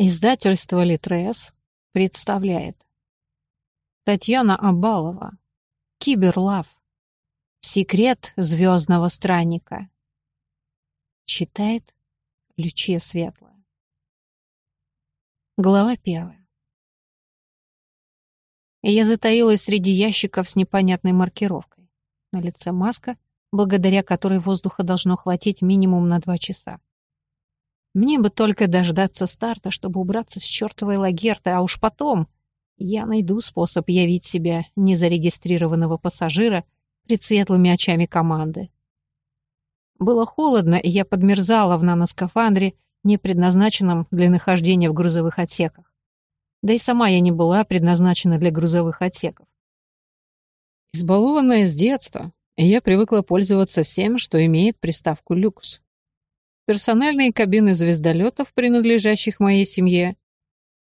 Издательство «Литрес» представляет. Татьяна Абалова. Киберлав Секрет звездного странника Читает Лючия Светлая. Глава первая. Я затаилась среди ящиков с непонятной маркировкой. На лице маска, благодаря которой воздуха должно хватить минимум на два часа. Мне бы только дождаться старта, чтобы убраться с чертовой лагерты, а уж потом я найду способ явить себя незарегистрированного пассажира пред светлыми очами команды. Было холодно, и я подмерзала в наноскафандре, не предназначенном для нахождения в грузовых отсеках. Да и сама я не была предназначена для грузовых отсеков. Избалованная с детства, я привыкла пользоваться всем, что имеет приставку «люкс» персональные кабины звездолетов, принадлежащих моей семье,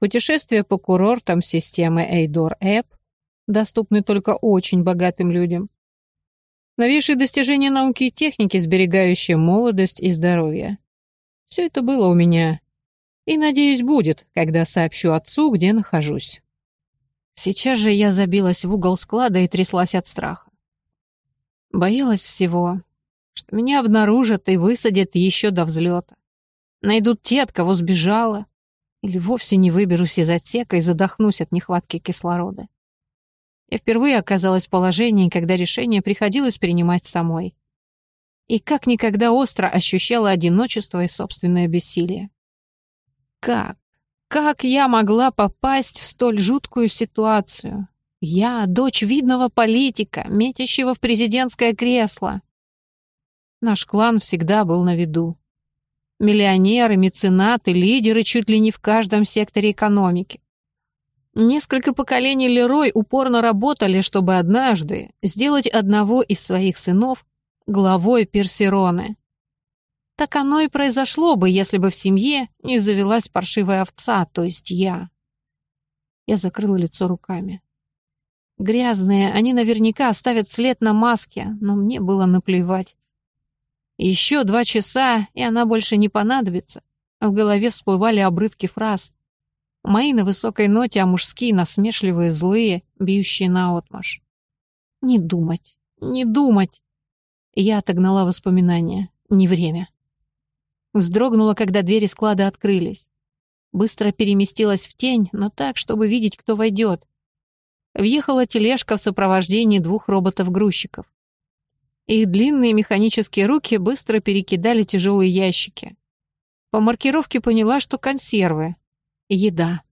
путешествия по курортам системы Эйдор Эп, доступны только очень богатым людям, новейшие достижения науки и техники, сберегающие молодость и здоровье. Все это было у меня. И, надеюсь, будет, когда сообщу отцу, где нахожусь. Сейчас же я забилась в угол склада и тряслась от страха. Боялась всего, что меня обнаружат и высадят еще до взлета. Найдут те, от кого сбежала, или вовсе не выберусь из отсека и задохнусь от нехватки кислорода. Я впервые оказалась в положении, когда решение приходилось принимать самой. И как никогда остро ощущала одиночество и собственное бессилие. Как? Как я могла попасть в столь жуткую ситуацию? Я, дочь видного политика, метящего в президентское кресло. Наш клан всегда был на виду. Миллионеры, меценаты, лидеры чуть ли не в каждом секторе экономики. Несколько поколений Лерой упорно работали, чтобы однажды сделать одного из своих сынов главой Персероны. Так оно и произошло бы, если бы в семье не завелась паршивая овца, то есть я. Я закрыла лицо руками. Грязные, они наверняка оставят след на маске, но мне было наплевать. Еще два часа, и она больше не понадобится. В голове всплывали обрывки фраз. Мои на высокой ноте, а мужские насмешливые, злые, бьющие наотмашь. Не думать, не думать. Я отогнала воспоминания. Не время. Вздрогнула, когда двери склада открылись. Быстро переместилась в тень, но так, чтобы видеть, кто войдет. Въехала тележка в сопровождении двух роботов-грузчиков. Их длинные механические руки быстро перекидали тяжелые ящики. По маркировке поняла, что консервы. Еда.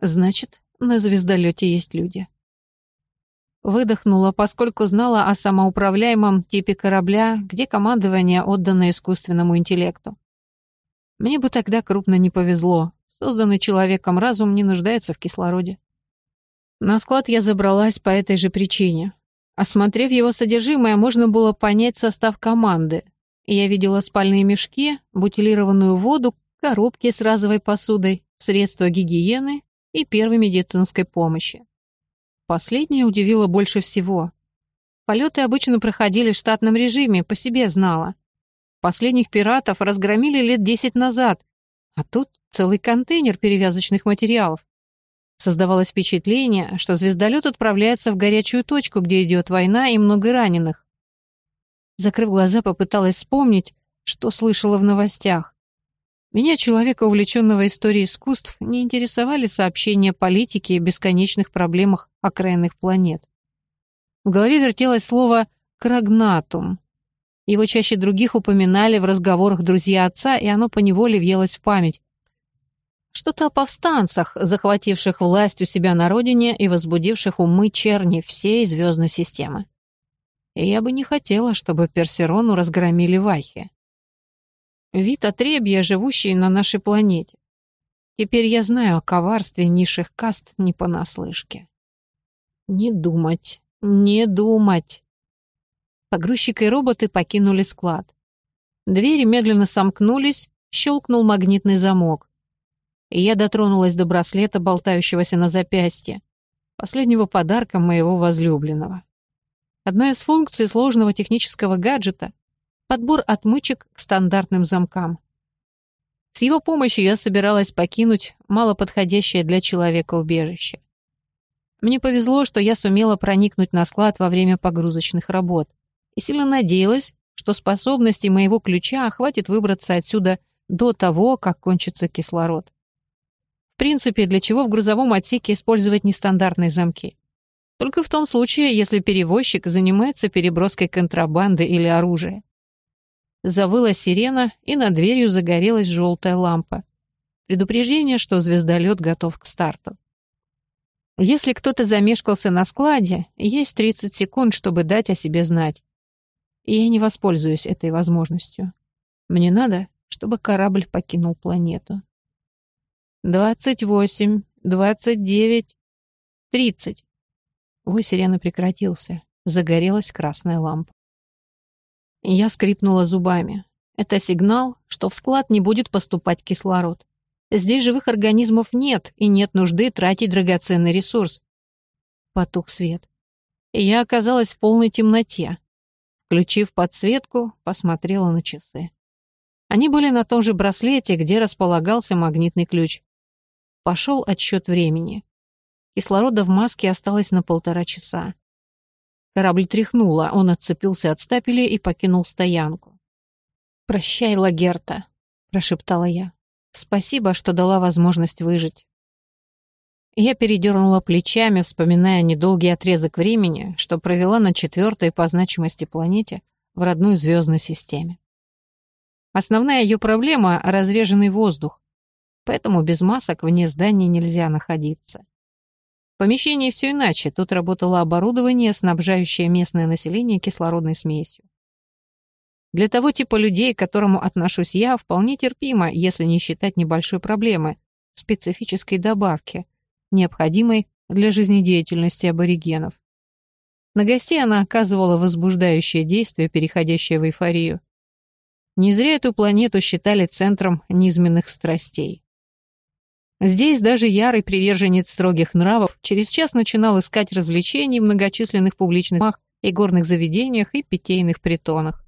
Значит, на звездолете есть люди. Выдохнула, поскольку знала о самоуправляемом типе корабля, где командование отдано искусственному интеллекту. Мне бы тогда крупно не повезло. Созданный человеком разум не нуждается в кислороде. На склад я забралась по этой же причине. Осмотрев его содержимое, можно было понять состав команды. Я видела спальные мешки, бутилированную воду, коробки с разовой посудой, средства гигиены и первой медицинской помощи. Последнее удивило больше всего. Полеты обычно проходили в штатном режиме, по себе знала. Последних пиратов разгромили лет десять назад, а тут целый контейнер перевязочных материалов. Создавалось впечатление, что звездолет отправляется в горячую точку, где идет война и много раненых. Закрыв глаза, попыталась вспомнить, что слышала в новостях. Меня, человека, увлеченного историей искусств, не интересовали сообщения политики и бесконечных проблемах окраинных планет. В голове вертелось слово «крагнатум». Его чаще других упоминали в разговорах друзья отца, и оно поневоле въелось в память. Что-то о повстанцах, захвативших власть у себя на родине и возбудивших умы черни всей звездной системы. И я бы не хотела, чтобы Персерону разгромили вайхи. Вид отребья, живущий на нашей планете. Теперь я знаю о коварстве низших каст не понаслышке. Не думать, не думать. Погрузчик и роботы покинули склад. Двери медленно сомкнулись, щелкнул магнитный замок и я дотронулась до браслета, болтающегося на запястье, последнего подарка моего возлюбленного. Одна из функций сложного технического гаджета — подбор отмычек к стандартным замкам. С его помощью я собиралась покинуть малоподходящее для человека убежище. Мне повезло, что я сумела проникнуть на склад во время погрузочных работ и сильно надеялась, что способности моего ключа хватит выбраться отсюда до того, как кончится кислород. Принципе, для чего в грузовом отсеке использовать нестандартные замки? Только в том случае, если перевозчик занимается переброской контрабанды или оружия. Завыла сирена, и над дверью загорелась желтая лампа. Предупреждение, что звездолет готов к старту. Если кто-то замешкался на складе, есть 30 секунд, чтобы дать о себе знать. И я не воспользуюсь этой возможностью. Мне надо, чтобы корабль покинул планету. «Двадцать восемь, двадцать девять, тридцать». Вой сирены прекратился. Загорелась красная лампа. Я скрипнула зубами. Это сигнал, что в склад не будет поступать кислород. Здесь живых организмов нет, и нет нужды тратить драгоценный ресурс. Потух свет. Я оказалась в полной темноте. Включив подсветку, посмотрела на часы. Они были на том же браслете, где располагался магнитный ключ. Пошел отсчет времени. Кислорода в маске осталось на полтора часа. Корабль тряхнуло, он отцепился от стапеля и покинул стоянку. «Прощай, Лагерта», — прошептала я. «Спасибо, что дала возможность выжить». Я передернула плечами, вспоминая недолгий отрезок времени, что провела на четвертой по значимости планете в родной звездной системе. Основная ее проблема — разреженный воздух, поэтому без масок вне здания нельзя находиться. В помещении все иначе, тут работало оборудование, снабжающее местное население кислородной смесью. Для того типа людей, к которому отношусь я, вполне терпимо, если не считать небольшой проблемы — специфической добавки, необходимой для жизнедеятельности аборигенов. На гостей она оказывала возбуждающее действие, переходящее в эйфорию. Не зря эту планету считали центром низменных страстей. Здесь даже ярый приверженец строгих нравов через час начинал искать развлечений в многочисленных публичных мах и горных заведениях и питейных притонах.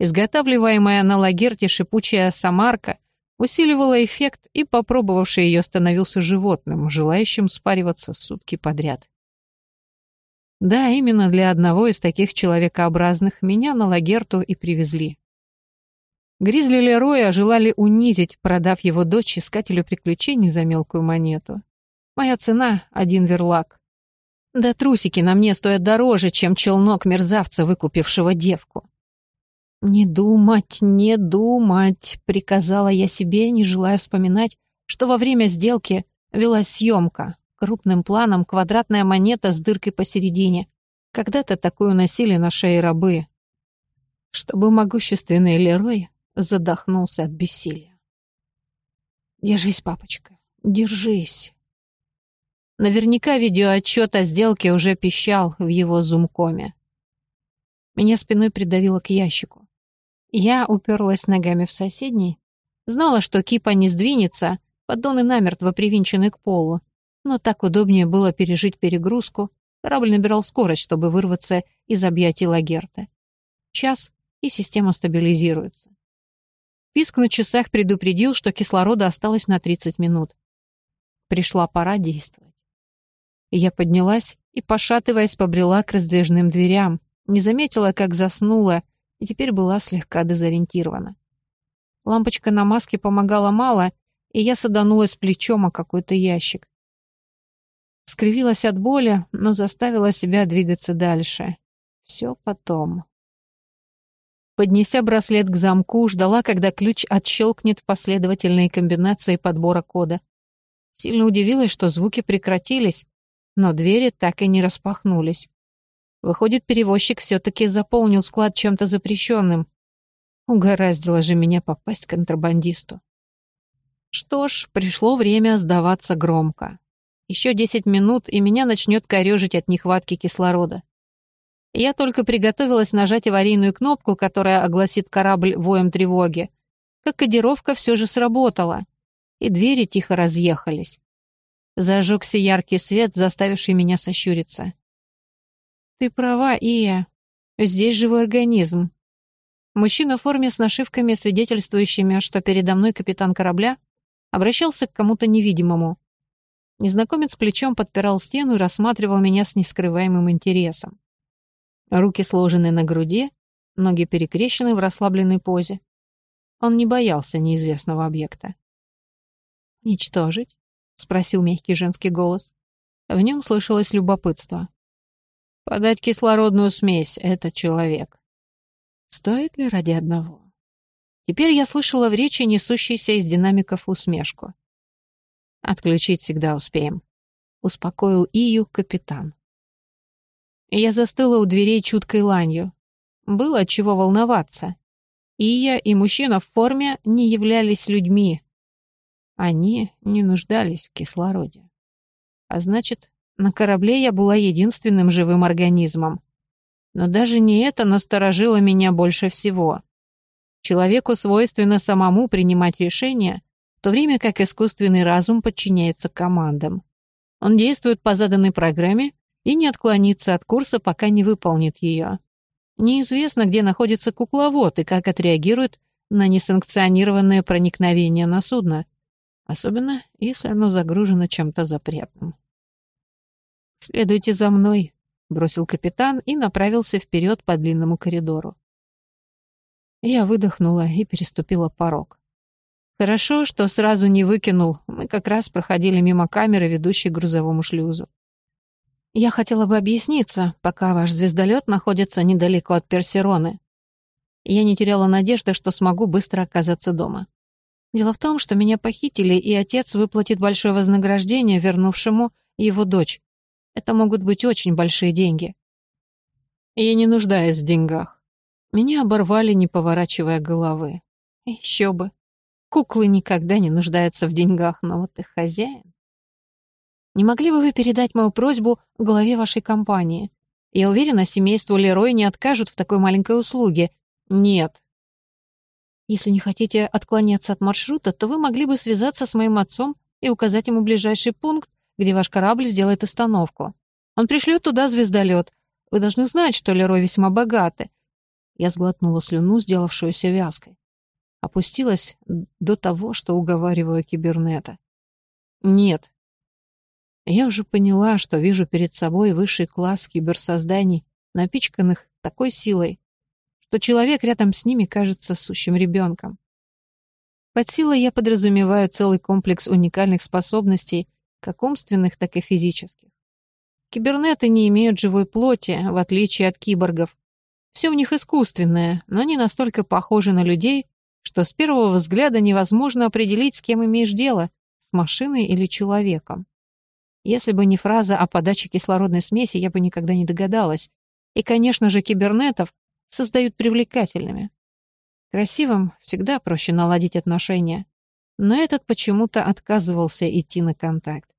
Изготавливаемая на лагерте шипучая самарка усиливала эффект, и попробовавший ее становился животным, желающим спариваться сутки подряд. Да, именно для одного из таких человекообразных меня на лагерту и привезли. Гризли Лероя желали унизить, продав его дочь искателю приключений за мелкую монету. Моя цена — один верлак. Да трусики на мне стоят дороже, чем челнок мерзавца, выкупившего девку. «Не думать, не думать», — приказала я себе, не желая вспоминать, что во время сделки велась съемка. Крупным планом квадратная монета с дыркой посередине. Когда-то такую носили на шее рабы. Чтобы могущественный Лерой задохнулся от бессилия. «Держись, папочка, держись». Наверняка видеоотчет о сделке уже пищал в его зумкоме. Меня спиной придавило к ящику. Я уперлась ногами в соседний. Знала, что кипа не сдвинется, поддоны намертво привинчены к полу. Но так удобнее было пережить перегрузку. Корабль набирал скорость, чтобы вырваться из объятий Лагерта. Час, и система стабилизируется. Писк на часах предупредил, что кислорода осталось на 30 минут. Пришла пора действовать. Я поднялась и, пошатываясь, побрела к раздвижным дверям. Не заметила, как заснула, и теперь была слегка дезориентирована. Лампочка на маске помогала мало, и я саданулась плечом о какой-то ящик. Скривилась от боли, но заставила себя двигаться дальше. Все потом. Поднеся браслет к замку, ждала, когда ключ отщелкнет последовательные комбинации подбора кода. Сильно удивилась, что звуки прекратились, но двери так и не распахнулись. Выходит, перевозчик все-таки заполнил склад чем-то запрещенным. Угораздило же меня попасть к контрабандисту. Что ж, пришло время сдаваться громко. Еще десять минут, и меня начнет корежить от нехватки кислорода. Я только приготовилась нажать аварийную кнопку, которая огласит корабль воем тревоги. Как кодировка все же сработала, и двери тихо разъехались. Зажегся яркий свет, заставивший меня сощуриться. «Ты права, Ия. Здесь живой организм. Мужчина в форме с нашивками, свидетельствующими, что передо мной капитан корабля, обращался к кому-то невидимому. Незнакомец плечом подпирал стену и рассматривал меня с нескрываемым интересом. Руки сложены на груди, ноги перекрещены в расслабленной позе. Он не боялся неизвестного объекта. «Уничтожить?» — спросил мягкий женский голос. В нем слышалось любопытство. «Подать кислородную смесь — это человек. Стоит ли ради одного?» Теперь я слышала в речи несущейся из динамиков усмешку. Отключить всегда успеем. Успокоил Ию капитан. Я застыла у дверей чуткой ланью. Было чего волноваться. Ия и мужчина в форме не являлись людьми. Они не нуждались в кислороде. А значит, на корабле я была единственным живым организмом. Но даже не это насторожило меня больше всего. Человеку свойственно самому принимать решения, в то время как искусственный разум подчиняется командам. Он действует по заданной программе и не отклонится от курса, пока не выполнит ее. Неизвестно, где находится кукловод и как отреагирует на несанкционированное проникновение на судно, особенно если оно загружено чем-то запретным. «Следуйте за мной», — бросил капитан и направился вперед по длинному коридору. Я выдохнула и переступила порог. Хорошо, что сразу не выкинул. Мы как раз проходили мимо камеры, ведущей к грузовому шлюзу. Я хотела бы объясниться, пока ваш звездолет находится недалеко от Персероны. Я не теряла надежды, что смогу быстро оказаться дома. Дело в том, что меня похитили, и отец выплатит большое вознаграждение вернувшему его дочь. Это могут быть очень большие деньги. Я не нуждаюсь в деньгах. Меня оборвали, не поворачивая головы. Еще бы. Куклы никогда не нуждаются в деньгах, но вот их хозяин... Не могли бы вы передать мою просьбу главе вашей компании? Я уверена, семейству Лерой не откажут в такой маленькой услуге. Нет. Если не хотите отклоняться от маршрута, то вы могли бы связаться с моим отцом и указать ему ближайший пункт, где ваш корабль сделает остановку. Он пришлет туда звездолет. Вы должны знать, что Лерой весьма богаты. Я сглотнула слюну, сделавшуюся вязкой опустилась до того, что уговариваю кибернета. Нет. Я уже поняла, что вижу перед собой высший класс киберсозданий, напичканных такой силой, что человек рядом с ними кажется сущим ребенком. Под силой я подразумеваю целый комплекс уникальных способностей, как умственных, так и физических. Кибернеты не имеют живой плоти, в отличие от киборгов. Все у них искусственное, но не настолько похожи на людей, что с первого взгляда невозможно определить, с кем имеешь дело, с машиной или человеком. Если бы не фраза о подаче кислородной смеси, я бы никогда не догадалась. И, конечно же, кибернетов создают привлекательными. Красивым всегда проще наладить отношения. Но этот почему-то отказывался идти на контакт.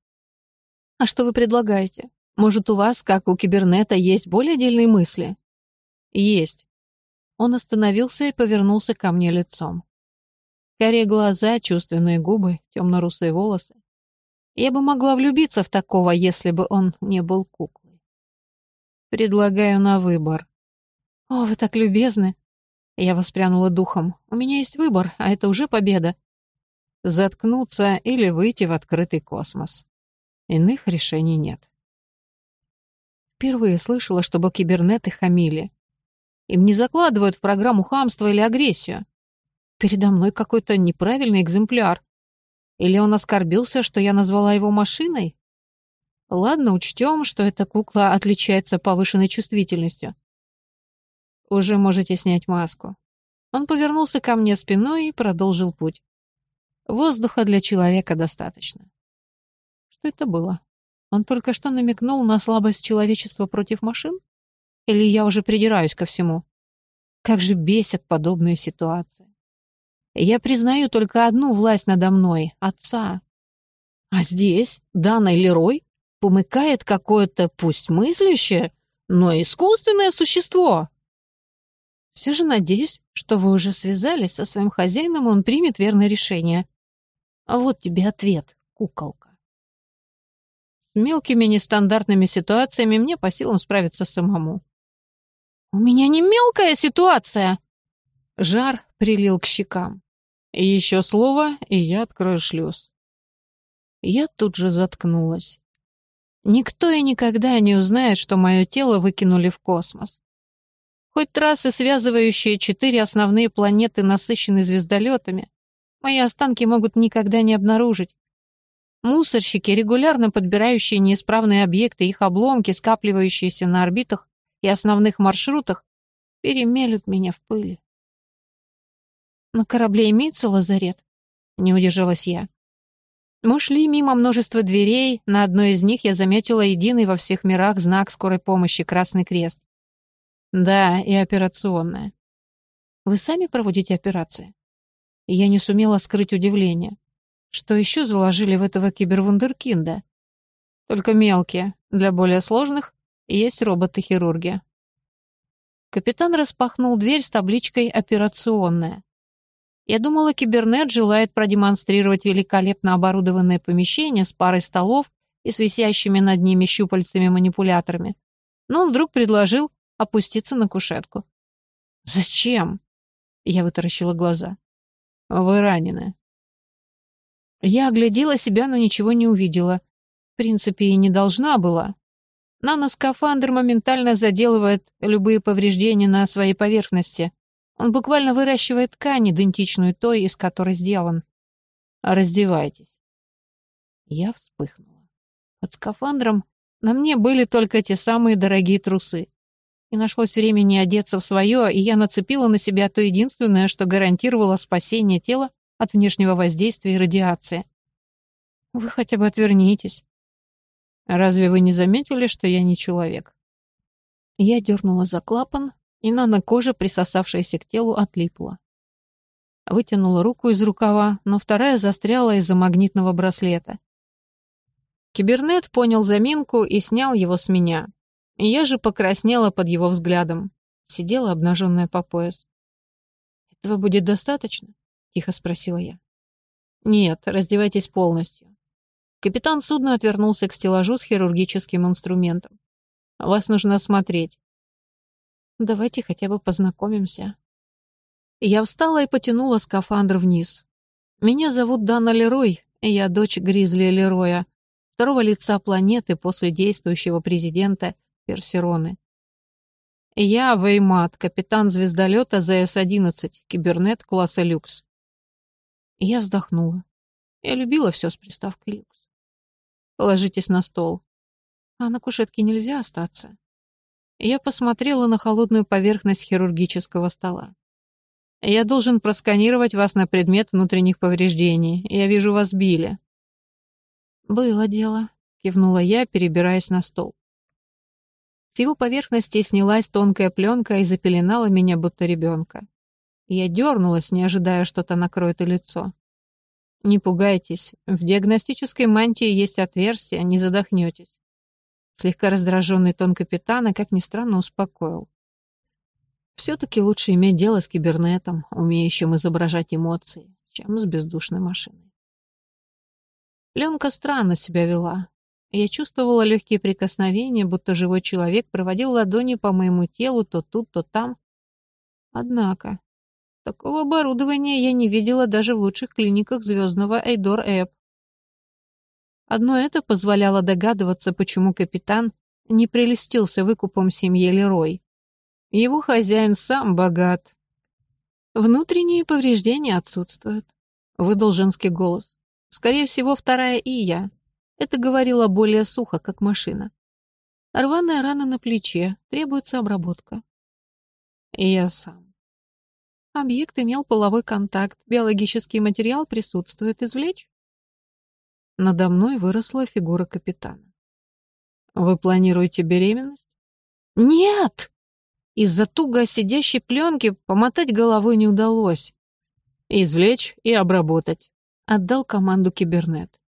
«А что вы предлагаете? Может, у вас, как у кибернета, есть более отдельные мысли?» «Есть. Он остановился и повернулся ко мне лицом. Карие глаза, чувственные губы, темно-русые волосы. Я бы могла влюбиться в такого, если бы он не был куклой. Предлагаю на выбор. О, вы так любезны. Я воспрянула духом. У меня есть выбор, а это уже победа. Заткнуться или выйти в открытый космос. Иных решений нет. Впервые слышала, чтобы кибернеты хамили. Им не закладывают в программу хамство или агрессию. Передо мной какой-то неправильный экземпляр. Или он оскорбился, что я назвала его машиной? Ладно, учтем, что эта кукла отличается повышенной чувствительностью. Уже можете снять маску. Он повернулся ко мне спиной и продолжил путь. Воздуха для человека достаточно. Что это было? Он только что намекнул на слабость человечества против машин? Или я уже придираюсь ко всему? Как же бесят подобные ситуации. Я признаю только одну власть надо мной — отца. А здесь Дана Лерой помыкает какое-то, пусть мыслящее, но искусственное существо. Все же надеюсь, что вы уже связались со своим хозяином, он примет верное решение. А вот тебе ответ, куколка. С мелкими нестандартными ситуациями мне по силам справиться самому. «У меня не мелкая ситуация!» Жар прилил к щекам. Еще слово, и я открою шлюз. Я тут же заткнулась. Никто и никогда не узнает, что мое тело выкинули в космос. Хоть трассы, связывающие четыре основные планеты, насыщены звездолетами, мои останки могут никогда не обнаружить. Мусорщики, регулярно подбирающие неисправные объекты, их обломки, скапливающиеся на орбитах и основных маршрутах, перемелют меня в пыли. «На корабле имеется лазарет?» — не удержалась я. Мы шли мимо множества дверей, на одной из них я заметила единый во всех мирах знак скорой помощи — Красный Крест. Да, и операционная. Вы сами проводите операции? Я не сумела скрыть удивление. Что еще заложили в этого кибервундеркинда? Только мелкие. Для более сложных есть роботы-хирурги. Капитан распахнул дверь с табличкой «Операционная». Я думала, кибернет желает продемонстрировать великолепно оборудованное помещение с парой столов и с висящими над ними щупальцами-манипуляторами. Но он вдруг предложил опуститься на кушетку. «Зачем?» Я вытаращила глаза. «Вы ранены». Я оглядела себя, но ничего не увидела. В принципе, и не должна была. Наноскафандр моментально заделывает любые повреждения на своей поверхности. Он буквально выращивает ткань, идентичную той, из которой сделан. Раздевайтесь. Я вспыхнула. Под скафандром на мне были только те самые дорогие трусы. Не нашлось времени одеться в свое, и я нацепила на себя то единственное, что гарантировало спасение тела от внешнего воздействия и радиации. Вы хотя бы отвернитесь. Разве вы не заметили, что я не человек? Я дернула за клапан, и нано-кожа, присосавшаяся к телу, отлипла. Вытянула руку из рукава, но вторая застряла из-за магнитного браслета. Кибернет понял заминку и снял его с меня. Я же покраснела под его взглядом. Сидела обнаженная по пояс. «Этого будет достаточно?» — тихо спросила я. «Нет, раздевайтесь полностью». Капитан судна отвернулся к стеллажу с хирургическим инструментом. «Вас нужно осмотреть». «Давайте хотя бы познакомимся». Я встала и потянула скафандр вниз. «Меня зовут Дана Лерой, и я дочь Гризли Лероя, второго лица планеты после действующего президента Персероны. Я Веймат, капитан звездолета ЗС-11, кибернет класса люкс. Я вздохнула. Я любила все с приставкой люкс. Ложитесь на стол. А на кушетке нельзя остаться. Я посмотрела на холодную поверхность хирургического стола. Я должен просканировать вас на предмет внутренних повреждений. Я вижу, вас били. Было дело, кивнула я, перебираясь на стол. С его поверхности снялась тонкая пленка и запеленала меня, будто ребенка. Я дернулась, не ожидая, что-то накроет и лицо. Не пугайтесь, в диагностической мантии есть отверстие, не задохнетесь. Слегка раздраженный тон капитана, как ни странно, успокоил. Все-таки лучше иметь дело с кибернетом, умеющим изображать эмоции, чем с бездушной машиной. Ленка странно себя вела, я чувствовала легкие прикосновения, будто живой человек проводил ладони по моему телу то тут, то там. Однако, такого оборудования я не видела даже в лучших клиниках звездного Эйдор Эп. Одно это позволяло догадываться, почему капитан не прелестился выкупом семьи Лерой. Его хозяин сам богат. Внутренние повреждения отсутствуют. Выдал женский голос. Скорее всего, вторая и я. Это говорило более сухо, как машина. Рваная рана на плече, требуется обработка. И я сам. Объект имел половой контакт, биологический материал присутствует, извлечь? Надо мной выросла фигура капитана. Вы планируете беременность? Нет! Из-за туго сидящей пленки помотать головой не удалось. Извлечь и обработать. Отдал команду кибернет.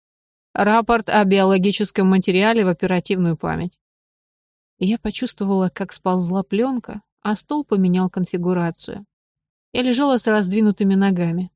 Рапорт о биологическом материале в оперативную память. Я почувствовала, как сползла пленка, а стол поменял конфигурацию. Я лежала с раздвинутыми ногами.